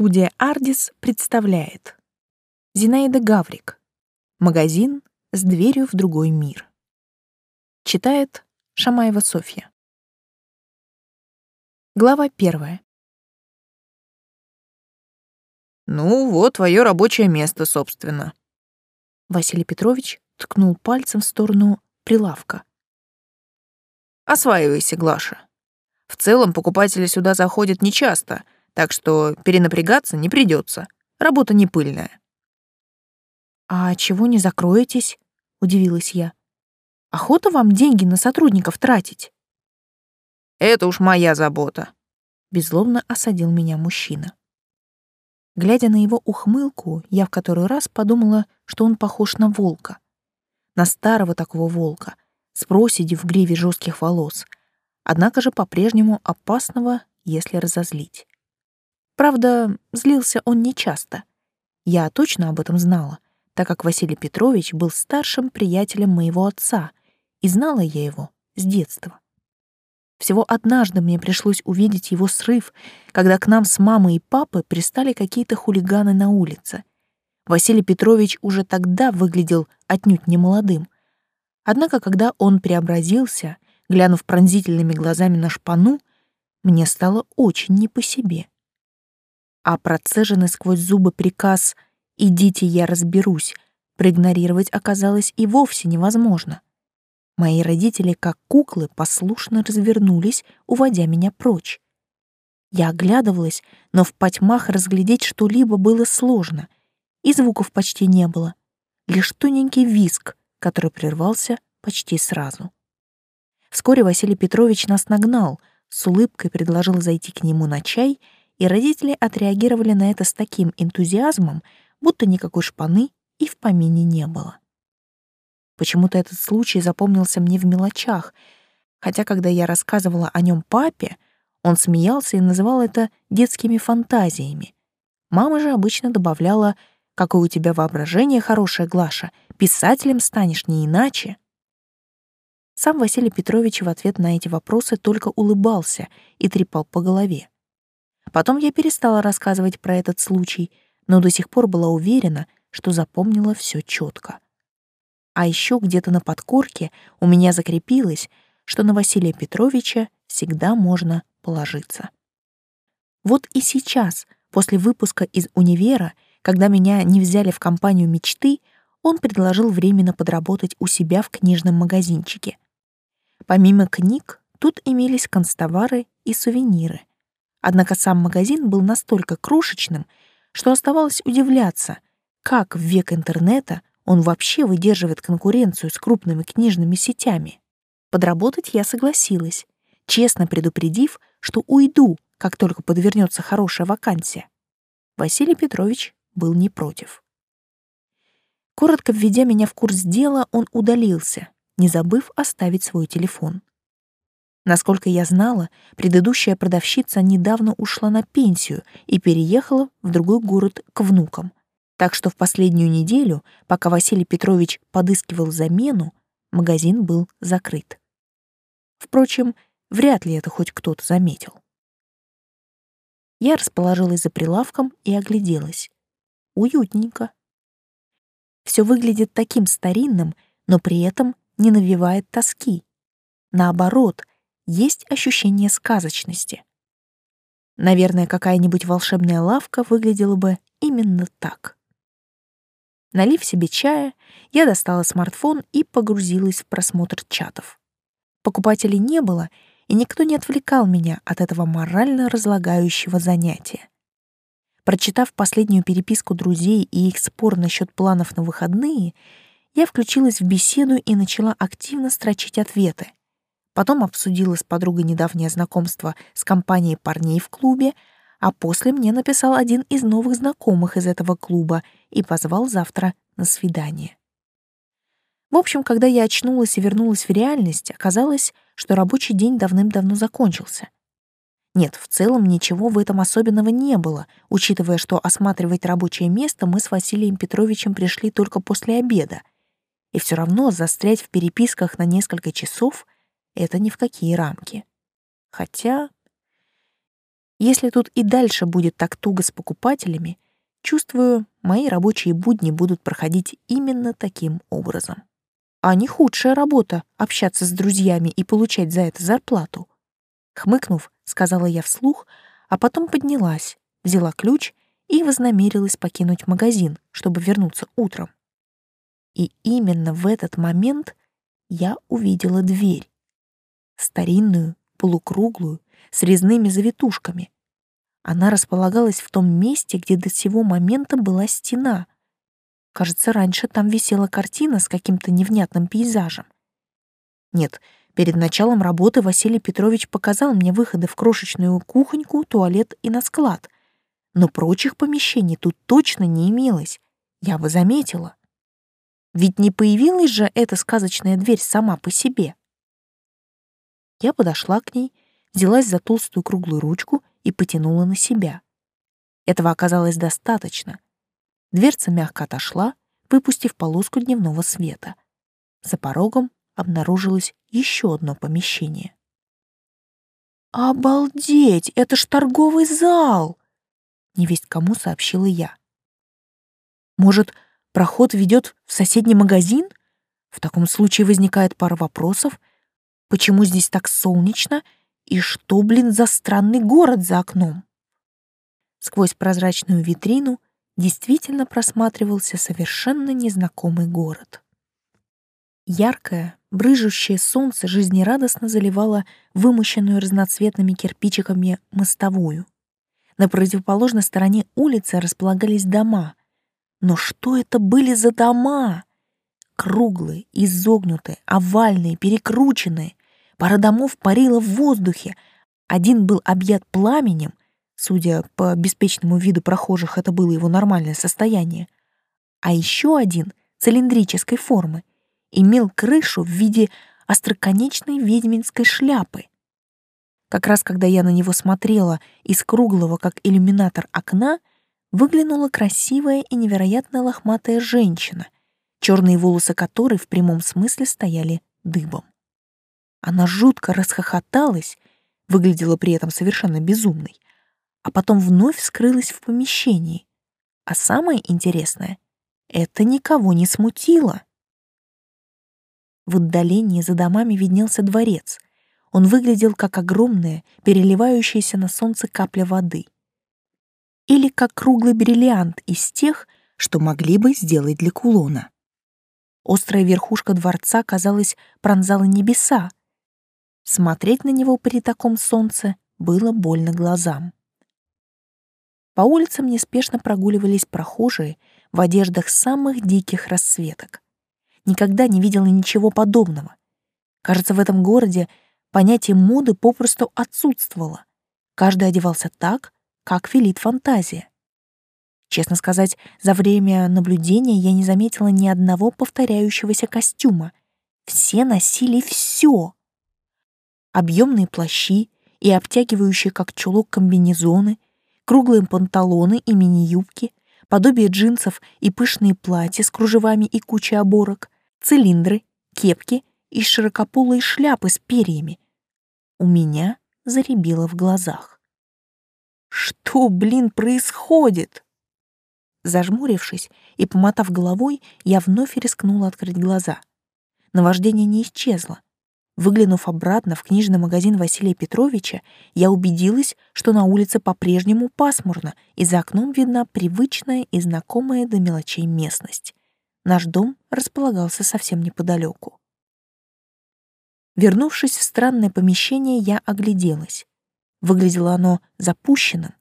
Студия «Ардис» представляет Зинаида Гаврик Магазин с дверью в другой мир Читает Шамаева Софья Глава первая «Ну, вот твое рабочее место, собственно». Василий Петрович ткнул пальцем в сторону прилавка. «Осваивайся, Глаша. В целом покупатели сюда заходят нечасто — так что перенапрягаться не придется. Работа не пыльная. «А чего не закроетесь?» — удивилась я. «Охота вам деньги на сотрудников тратить?» «Это уж моя забота», — беззлобно осадил меня мужчина. Глядя на его ухмылку, я в который раз подумала, что он похож на волка. На старого такого волка, с проседи в гриве жестких волос, однако же по-прежнему опасного, если разозлить. Правда, злился он нечасто. Я точно об этом знала, так как Василий Петрович был старшим приятелем моего отца, и знала я его с детства. Всего однажды мне пришлось увидеть его срыв, когда к нам с мамой и папой пристали какие-то хулиганы на улице. Василий Петрович уже тогда выглядел отнюдь не молодым. Однако, когда он преобразился, глянув пронзительными глазами на шпану, мне стало очень не по себе а процеженный сквозь зубы приказ «идите, я разберусь» проигнорировать оказалось и вовсе невозможно. Мои родители, как куклы, послушно развернулись, уводя меня прочь. Я оглядывалась, но в потьмах разглядеть что-либо было сложно, и звуков почти не было, лишь тоненький виск, который прервался почти сразу. Вскоре Василий Петрович нас нагнал, с улыбкой предложил зайти к нему на чай — и родители отреагировали на это с таким энтузиазмом, будто никакой шпаны и в помине не было. Почему-то этот случай запомнился мне в мелочах, хотя когда я рассказывала о нем папе, он смеялся и называл это детскими фантазиями. Мама же обычно добавляла «Какое у тебя воображение хорошее, Глаша, писателем станешь не иначе». Сам Василий Петрович в ответ на эти вопросы только улыбался и трепал по голове. Потом я перестала рассказывать про этот случай, но до сих пор была уверена, что запомнила все четко. А еще где-то на подкорке у меня закрепилось, что на Василия Петровича всегда можно положиться. Вот и сейчас, после выпуска из универа, когда меня не взяли в компанию мечты, он предложил временно подработать у себя в книжном магазинчике. Помимо книг, тут имелись констовары и сувениры. Однако сам магазин был настолько крошечным, что оставалось удивляться, как в век интернета он вообще выдерживает конкуренцию с крупными книжными сетями. Подработать я согласилась, честно предупредив, что уйду, как только подвернется хорошая вакансия. Василий Петрович был не против. Коротко введя меня в курс дела, он удалился, не забыв оставить свой телефон. Насколько я знала, предыдущая продавщица недавно ушла на пенсию и переехала в другой город к внукам. Так что в последнюю неделю, пока Василий Петрович подыскивал замену, магазин был закрыт. Впрочем, вряд ли это хоть кто-то заметил. Я расположилась за прилавком и огляделась. Уютненько. Все выглядит таким старинным, но при этом не навевает тоски. Наоборот, есть ощущение сказочности. Наверное, какая-нибудь волшебная лавка выглядела бы именно так. Налив себе чая, я достала смартфон и погрузилась в просмотр чатов. Покупателей не было, и никто не отвлекал меня от этого морально разлагающего занятия. Прочитав последнюю переписку друзей и их спор насчет планов на выходные, я включилась в беседу и начала активно строчить ответы. Потом обсудила с подругой недавнее знакомство с компанией парней в клубе, а после мне написал один из новых знакомых из этого клуба и позвал завтра на свидание. В общем, когда я очнулась и вернулась в реальность, оказалось, что рабочий день давным-давно закончился. Нет, в целом ничего в этом особенного не было, учитывая, что осматривать рабочее место мы с Василием Петровичем пришли только после обеда. И все равно застрять в переписках на несколько часов — это ни в какие рамки. Хотя... Если тут и дальше будет так туго с покупателями, чувствую, мои рабочие будни будут проходить именно таким образом. А не худшая работа — общаться с друзьями и получать за это зарплату. Хмыкнув, сказала я вслух, а потом поднялась, взяла ключ и вознамерилась покинуть магазин, чтобы вернуться утром. И именно в этот момент я увидела дверь. Старинную, полукруглую, с резными завитушками. Она располагалась в том месте, где до сего момента была стена. Кажется, раньше там висела картина с каким-то невнятным пейзажем. Нет, перед началом работы Василий Петрович показал мне выходы в крошечную кухоньку, туалет и на склад. Но прочих помещений тут точно не имелось. Я бы заметила. Ведь не появилась же эта сказочная дверь сама по себе. Я подошла к ней, взялась за толстую круглую ручку и потянула на себя. Этого оказалось достаточно. Дверца мягко отошла, выпустив полоску дневного света. За порогом обнаружилось еще одно помещение. «Обалдеть! Это ж торговый зал!» Невесть кому сообщила я. «Может, проход ведет в соседний магазин? В таком случае возникает пара вопросов. Почему здесь так солнечно и что, блин, за странный город за окном? Сквозь прозрачную витрину действительно просматривался совершенно незнакомый город. Яркое, брыжущее солнце жизнерадостно заливало вымощенную разноцветными кирпичиками мостовую. На противоположной стороне улицы располагались дома. Но что это были за дома? Круглые, изогнутые, овальные, перекрученные, Пара домов парила в воздухе. Один был объят пламенем, судя по беспечному виду прохожих, это было его нормальное состояние. А еще один, цилиндрической формы, имел крышу в виде остроконечной ведьминской шляпы. Как раз когда я на него смотрела из круглого, как иллюминатор окна, выглянула красивая и невероятно лохматая женщина, черные волосы которой в прямом смысле стояли дыбом. Она жутко расхохоталась, выглядела при этом совершенно безумной, а потом вновь скрылась в помещении. А самое интересное — это никого не смутило. В отдалении за домами виднелся дворец. Он выглядел как огромная, переливающаяся на солнце капля воды. Или как круглый бриллиант из тех, что могли бы сделать для кулона. Острая верхушка дворца, казалось, пронзала небеса, Смотреть на него при таком солнце было больно глазам. По улицам неспешно прогуливались прохожие в одеждах самых диких расцветок. Никогда не видела ничего подобного. Кажется, в этом городе понятие моды попросту отсутствовало. Каждый одевался так, как велит фантазия. Честно сказать, за время наблюдения я не заметила ни одного повторяющегося костюма. Все носили все объемные плащи и обтягивающие как чулок комбинезоны, круглые панталоны и мини-юбки, подобие джинсов и пышные платья с кружевами и кучей оборок, цилиндры, кепки и широкополые шляпы с перьями. У меня заребило в глазах. Что, блин, происходит? Зажмурившись и помотав головой, я вновь рискнула открыть глаза. Наваждение не исчезло, Выглянув обратно в книжный магазин Василия Петровича, я убедилась, что на улице по-прежнему пасмурно, и за окном видна привычная и знакомая до мелочей местность. Наш дом располагался совсем неподалеку. Вернувшись в странное помещение, я огляделась. Выглядело оно запущенным.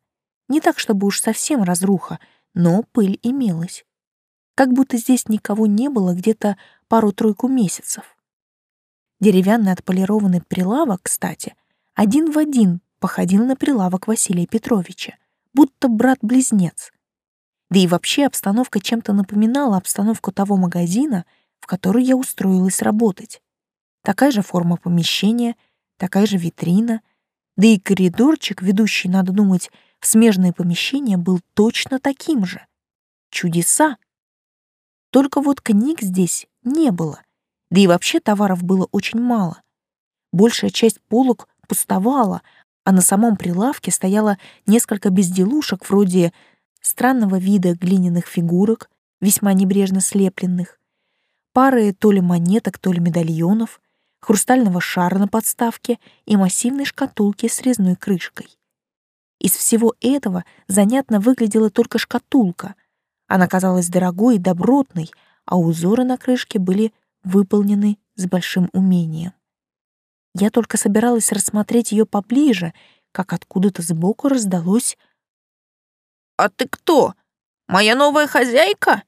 Не так, чтобы уж совсем разруха, но пыль имелась. Как будто здесь никого не было где-то пару-тройку месяцев. Деревянный отполированный прилавок, кстати, один в один походил на прилавок Василия Петровича, будто брат-близнец. Да и вообще обстановка чем-то напоминала обстановку того магазина, в который я устроилась работать. Такая же форма помещения, такая же витрина, да и коридорчик, ведущий, надо думать, в смежное помещение, был точно таким же. Чудеса! Только вот книг здесь не было, да и вообще товаров было очень мало. Большая часть полок пустовала, а на самом прилавке стояло несколько безделушек вроде странного вида глиняных фигурок, весьма небрежно слепленных, пары то ли монеток, то ли медальонов, хрустального шара на подставке и массивной шкатулки с резной крышкой. Из всего этого занятно выглядела только шкатулка. Она казалась дорогой и добротной, а узоры на крышке были выполнены с большим умением. Я только собиралась рассмотреть ее поближе, как откуда-то сбоку раздалось «А ты кто? Моя новая хозяйка?»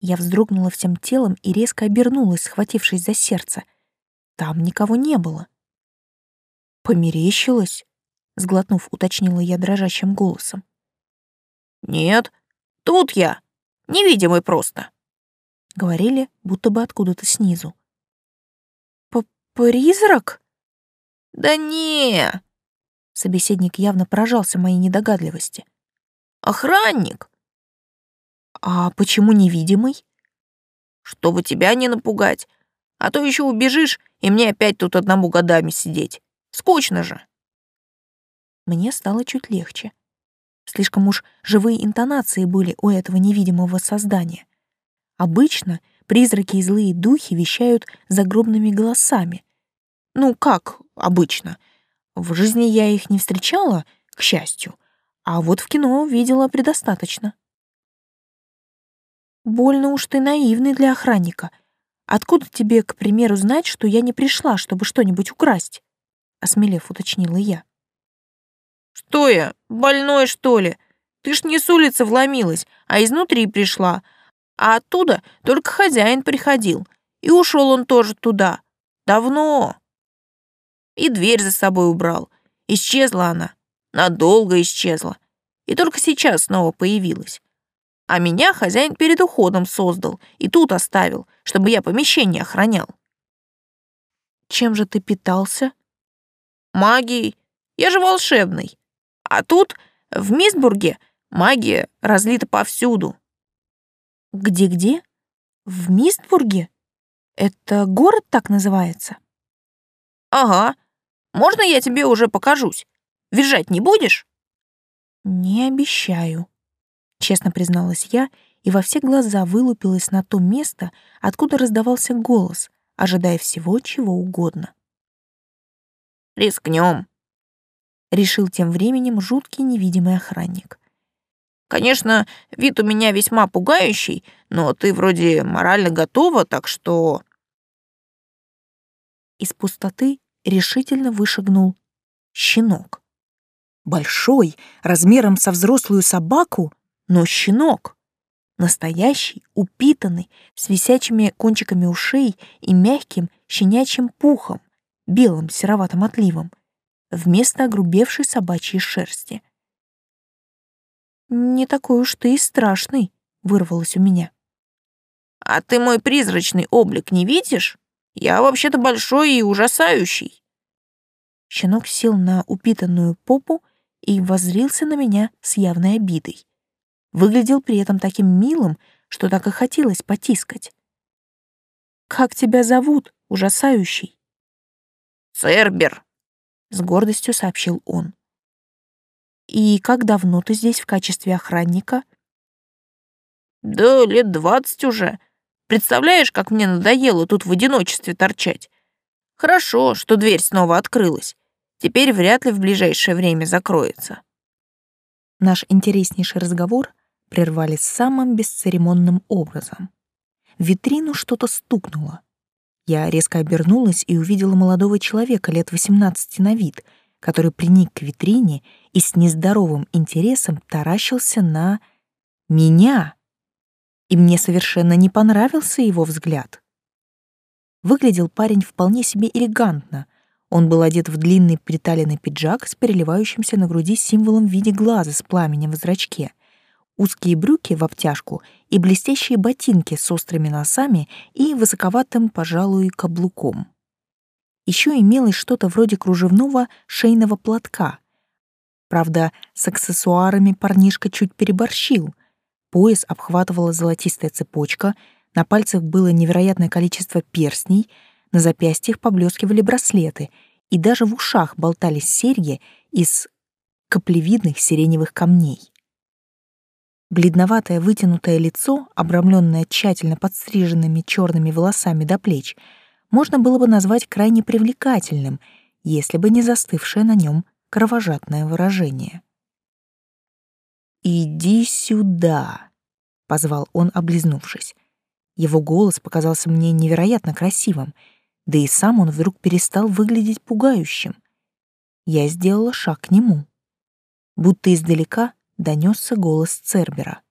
Я вздрогнула всем телом и резко обернулась, схватившись за сердце. Там никого не было. «Померещилась?» — сглотнув, уточнила я дрожащим голосом. «Нет, тут я, невидимый просто», — говорили, будто бы откуда-то снизу. П «Призрак?» «Да не!» Собеседник явно поражался моей недогадливости. «Охранник!» «А почему невидимый?» «Чтобы тебя не напугать, а то еще убежишь, и мне опять тут одному годами сидеть. Скучно же!» Мне стало чуть легче. Слишком уж живые интонации были у этого невидимого создания. Обычно призраки и злые духи вещают загробными голосами. Ну, как обычно. В жизни я их не встречала, к счастью, а вот в кино видела предостаточно. Больно уж ты наивный для охранника. Откуда тебе, к примеру, знать, что я не пришла, чтобы что-нибудь украсть? Осмелев, уточнила я. «Что я, больной, что ли? Ты ж не с улицы вломилась, а изнутри пришла. А оттуда только хозяин приходил. И ушел он тоже туда. Давно. И дверь за собой убрал. Исчезла она. Надолго исчезла. И только сейчас снова появилась. А меня хозяин перед уходом создал и тут оставил, чтобы я помещение охранял. Чем же ты питался? Магией. Я же волшебный. А тут, в Мисбурге, магия разлита повсюду. Где-где? В Мистбурге? Это город так называется? Ага. Можно я тебе уже покажусь? Визжать не будешь? Не обещаю, честно призналась я и во все глаза вылупилась на то место, откуда раздавался голос, ожидая всего чего угодно. Рискнем, решил тем временем жуткий невидимый охранник. Конечно, вид у меня весьма пугающий, но ты вроде морально готова, так что...» Из пустоты решительно вышагнул щенок. Большой, размером со взрослую собаку, но щенок. Настоящий, упитанный, с висячими кончиками ушей и мягким щенячьим пухом, белым сероватым отливом — вместо огрубевшей собачьей шерсти. «Не такой уж ты и страшный», — вырвалось у меня. «А ты мой призрачный облик не видишь? Я вообще-то большой и ужасающий». Щенок сел на упитанную попу и воззрился на меня с явной обидой. Выглядел при этом таким милым, что так и хотелось потискать. «Как тебя зовут, ужасающий?» «Цербер», — с гордостью сообщил он. «И как давно ты здесь в качестве охранника?» «Да лет двадцать уже. Представляешь, как мне надоело тут в одиночестве торчать? Хорошо, что дверь снова открылась. Теперь вряд ли в ближайшее время закроется». Наш интереснейший разговор прервали самым бесцеремонным образом. В витрину что-то стукнуло. Я резко обернулась и увидела молодого человека лет 18 на вид, который приник к витрине и с нездоровым интересом таращился на меня. И мне совершенно не понравился его взгляд. Выглядел парень вполне себе элегантно. Он был одет в длинный приталенный пиджак с переливающимся на груди символом в виде глаза с пламенем в зрачке — узкие брюки в обтяжку и блестящие ботинки с острыми носами и высоковатым, пожалуй, каблуком. Еще имелось что-то вроде кружевного шейного платка. Правда, с аксессуарами парнишка чуть переборщил. Пояс обхватывала золотистая цепочка, на пальцах было невероятное количество перстней, на запястьях поблескивали браслеты, и даже в ушах болтались серьги из каплевидных сиреневых камней. Бледноватое вытянутое лицо, обрамленное тщательно подстриженными черными волосами до плеч, можно было бы назвать крайне привлекательным, если бы не застывшее на нем кровожадное выражение. «Иди сюда», — позвал он, облизнувшись. Его голос показался мне невероятно красивым, да и сам он вдруг перестал выглядеть пугающим. Я сделала шаг к нему. Будто издалека донесся голос Цербера.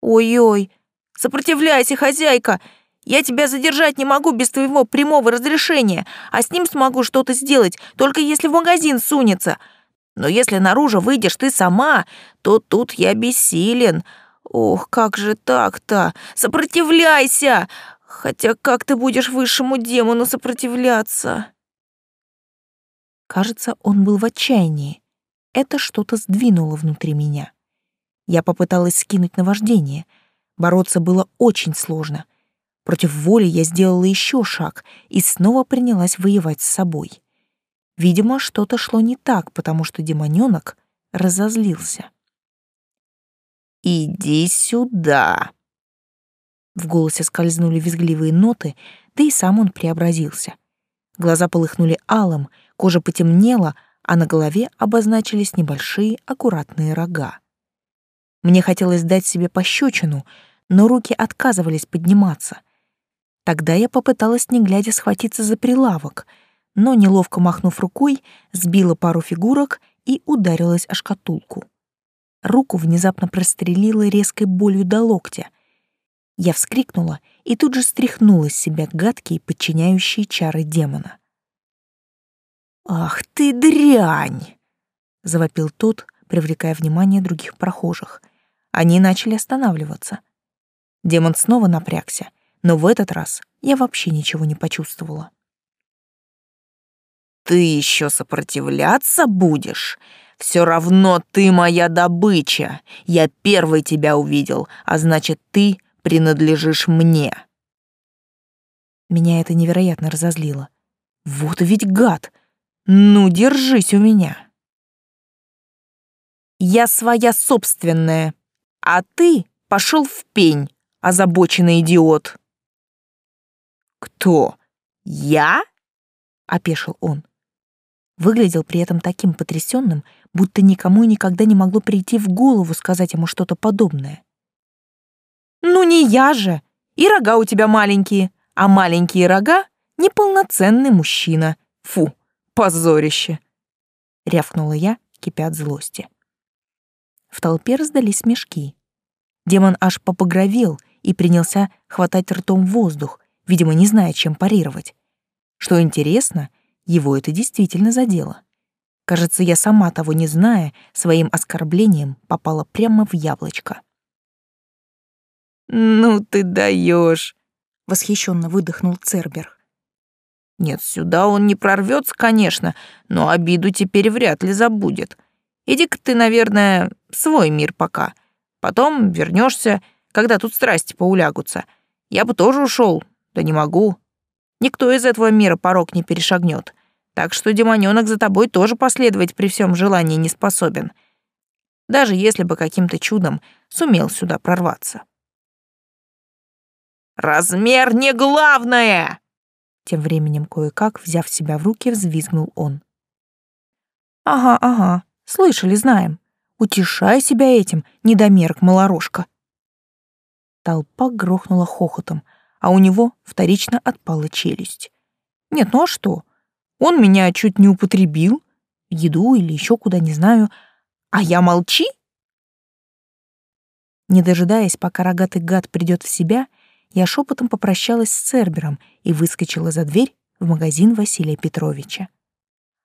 «Ой-ой, сопротивляйся, хозяйка! Я тебя задержать не могу без твоего прямого разрешения, а с ним смогу что-то сделать, только если в магазин сунется. Но если наружу выйдешь ты сама, то тут я бессилен. Ох, как же так-то? Сопротивляйся! Хотя как ты будешь высшему демону сопротивляться?» Кажется, он был в отчаянии. Это что-то сдвинуло внутри меня. Я попыталась скинуть наваждение. Бороться было очень сложно. Против воли я сделала еще шаг и снова принялась воевать с собой. Видимо, что-то шло не так, потому что демонёнок разозлился. «Иди сюда!» В голосе скользнули визгливые ноты, да и сам он преобразился. Глаза полыхнули алым, кожа потемнела, а на голове обозначились небольшие аккуратные рога. Мне хотелось дать себе пощечину, но руки отказывались подниматься. Тогда я попыталась, не глядя, схватиться за прилавок, но, неловко махнув рукой, сбила пару фигурок и ударилась о шкатулку. Руку внезапно прострелила резкой болью до локтя. Я вскрикнула и тут же стряхнула с себя гадкие, подчиняющие чары демона. «Ах ты дрянь!» — завопил тот, привлекая внимание других прохожих. Они начали останавливаться. Демон снова напрягся, но в этот раз я вообще ничего не почувствовала. «Ты еще сопротивляться будешь? Все равно ты моя добыча. Я первый тебя увидел, а значит, ты принадлежишь мне». Меня это невероятно разозлило. Вот ведь гад! Ну, держись у меня. Я своя собственная, а ты пошел в пень, озабоченный идиот. Кто? Я? опешил он. Выглядел при этом таким потрясенным, будто никому и никогда не могло прийти в голову сказать ему что-то подобное. «Ну не я же! И рога у тебя маленькие, а маленькие рога — неполноценный мужчина. Фу!» Позорище!» — рявкнула я, кипя от злости. В толпе раздались смешки. Демон аж попогровел и принялся хватать ртом воздух, видимо, не зная, чем парировать. Что интересно, его это действительно задело. Кажется, я сама того не зная, своим оскорблением попала прямо в яблочко. «Ну ты даешь! восхищенно выдохнул Цербер. Нет, сюда он не прорвется, конечно, но обиду теперь вряд ли забудет. Иди-ка ты, наверное, в свой мир пока. Потом вернешься, когда тут страсти поулягутся. Я бы тоже ушел, да не могу. Никто из этого мира порог не перешагнет. Так что демонёнок за тобой тоже последовать при всем желании не способен. Даже если бы каким-то чудом сумел сюда прорваться. «Размер не главное!» Тем временем кое-как, взяв себя в руки, взвизгнул он. «Ага, ага, слышали, знаем. Утешай себя этим, недомерок малорожка». Толпа грохнула хохотом, а у него вторично отпала челюсть. «Нет, ну а что? Он меня чуть не употребил, еду или еще куда, не знаю, а я молчи?» Не дожидаясь, пока рогатый гад придет в себя, я шепотом попрощалась с Цербером и выскочила за дверь в магазин Василия Петровича.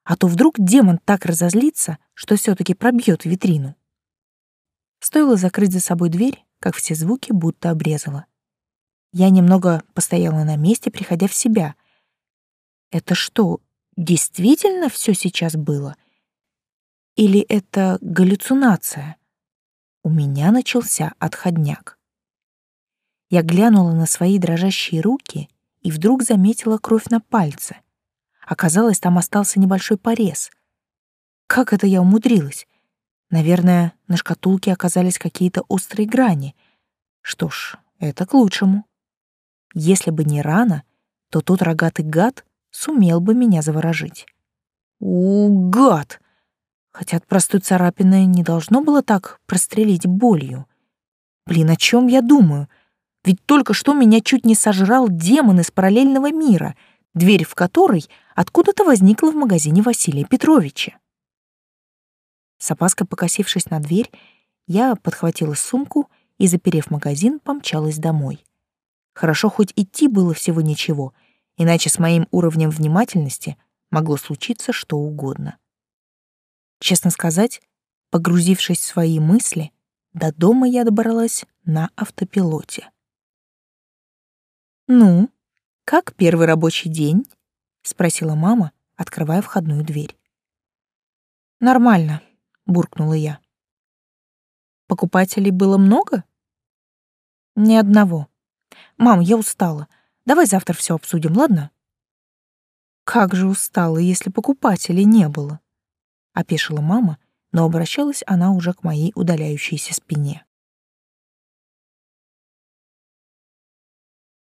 А то вдруг демон так разозлится, что все таки пробьет витрину. Стоило закрыть за собой дверь, как все звуки будто обрезала. Я немного постояла на месте, приходя в себя. Это что, действительно все сейчас было? Или это галлюцинация? У меня начался отходняк. Я глянула на свои дрожащие руки и вдруг заметила кровь на пальце. Оказалось, там остался небольшой порез. Как это я умудрилась? Наверное, на шкатулке оказались какие-то острые грани. Что ж, это к лучшему. Если бы не рана, то тот рогатый гад сумел бы меня заворожить. У, гад! Хотя от простой царапины не должно было так прострелить болью. Блин, о чем я думаю? Ведь только что меня чуть не сожрал демон из параллельного мира, дверь в который откуда-то возникла в магазине Василия Петровича. С опаской покосившись на дверь, я подхватила сумку и, заперев магазин, помчалась домой. Хорошо, хоть идти было всего ничего, иначе с моим уровнем внимательности могло случиться что угодно. Честно сказать, погрузившись в свои мысли, до дома я добралась на автопилоте. «Ну, как первый рабочий день?» — спросила мама, открывая входную дверь. «Нормально», — буркнула я. «Покупателей было много?» «Ни одного. Мам, я устала. Давай завтра все обсудим, ладно?» «Как же устала, если покупателей не было?» опешила мама, но обращалась она уже к моей удаляющейся спине.